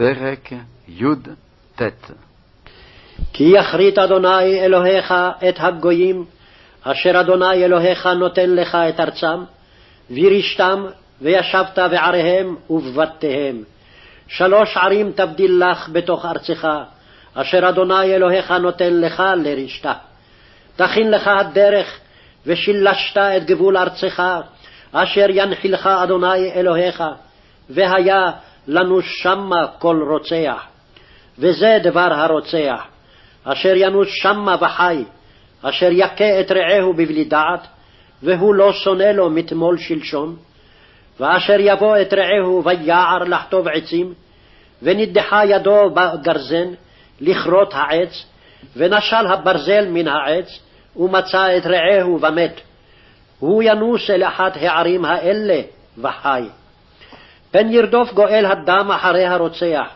פרק י"ט כי יכרית אדוני אלוהיך את הגויים, אשר אדוני אלוהיך נותן לך את ארצם, וירשתם, וישבת בעריהם ובבתיהם. שלוש ערים תבדיל לך בתוך ארצך, אשר אדוני אלוהיך נותן לך לרשתה. תכין לך הדרך, ושילשת את גבול ארצך, אשר ינחילך אדוני אלוהיך, והיה לנו שמה כל רוצח. וזה דבר הרוצח, אשר ינוס שמה וחי, אשר יכה את רעהו בבלי דעת, והוא לא שונא לו מתמול שלשום, ואשר יבוא את רעהו ויער לחטוב עצים, ונדחה ידו בגרזן לכרות העץ, ונשל הברזל מן העץ, ומצא את רעהו ומת. הוא ינוס אל אחת הערים האלה וחי. פן ירדוף גואל הדם אחרי הרוצח,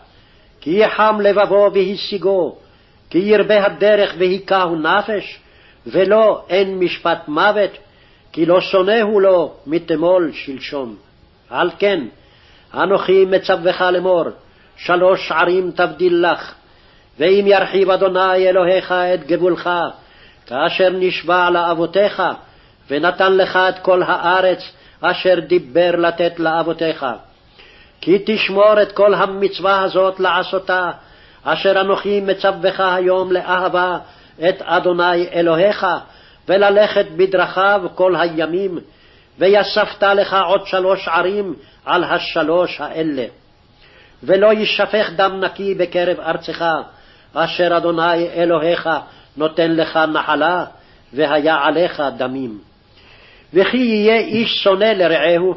כי יחם לבבו והשיגו, כי ירבה הדרך והיכהו נפש, ולא אין משפט מוות, כי לא שונאהו לו מתמול שלשום. על כן, אנוכי מצווך לאמור, שלוש ערים תבדיל לך, ואם ירחיב אדוני אלוהיך את גבולך, כאשר נשבע לאבותיך, ונתן לך את כל הארץ אשר דיבר לתת לאבותיך. כי תשמור את כל המצווה הזאת לעשותה, אשר אנוכי מצווך היום לאהבה את אדוני אלוהיך, וללכת בדרכיו כל הימים, ויספת לך עוד שלוש ערים על השלוש האלה. ולא יישפך דם נקי בקרב ארצך, אשר אדוני אלוהיך נותן לך נחלה, והיה עליך דמים. וכי יהיה איש שונא לרעהו,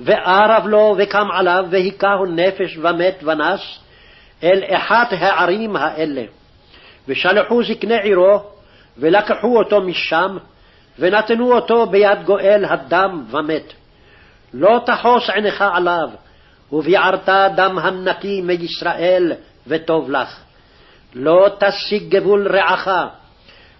וערב לו וקם עליו, והיכהו נפש ומת ונס, אל אחת הערים האלה. ושלחו זקני עירו, ולקחו אותו משם, ונתנו אותו ביד גואל הדם ומת. לא תחוס עינך עליו, וביערת דם הנקי מישראל, וטוב לך. לא תשיג גבול רעך,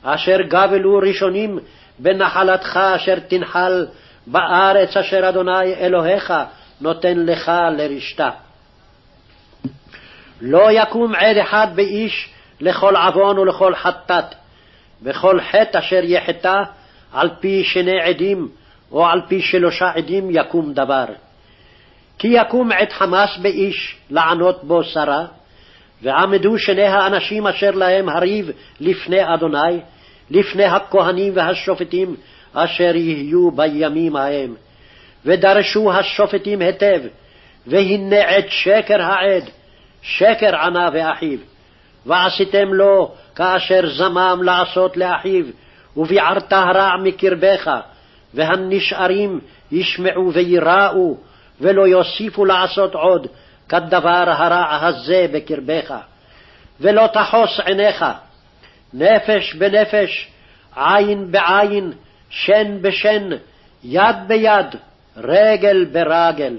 אשר גבלו ראשונים בנחלתך אשר תנחל בארץ אשר אדוני אלוהיך נותן לך לרשתה. לא יקום עד אחד באיש לכל עוון ולכל חטאת, וכל חטא אשר יחטא על פי שני עדים, או על פי שלושה עדים יקום דבר. כי יקום עת חמס באיש לענות בו שרה, ועמדו שני האנשים אשר להם הריב לפני אדוני, לפני הכהנים והשופטים אשר יהיו בימים ההם. ודרשו השופטים היטב, והנה עת שקר העד, שקר ענה ואחיו. ועשיתם לו כאשר זמם לעשות לאחיו, וביערת הרע מקרבך, והנשארים ישמעו וייראו, ולא יוסיפו לעשות עוד כדבר הרע הזה בקרבך. ולא תחוס עיניך, נפש בנפש, עין בעין, שן בשן, יד ביד, רגל ברגל.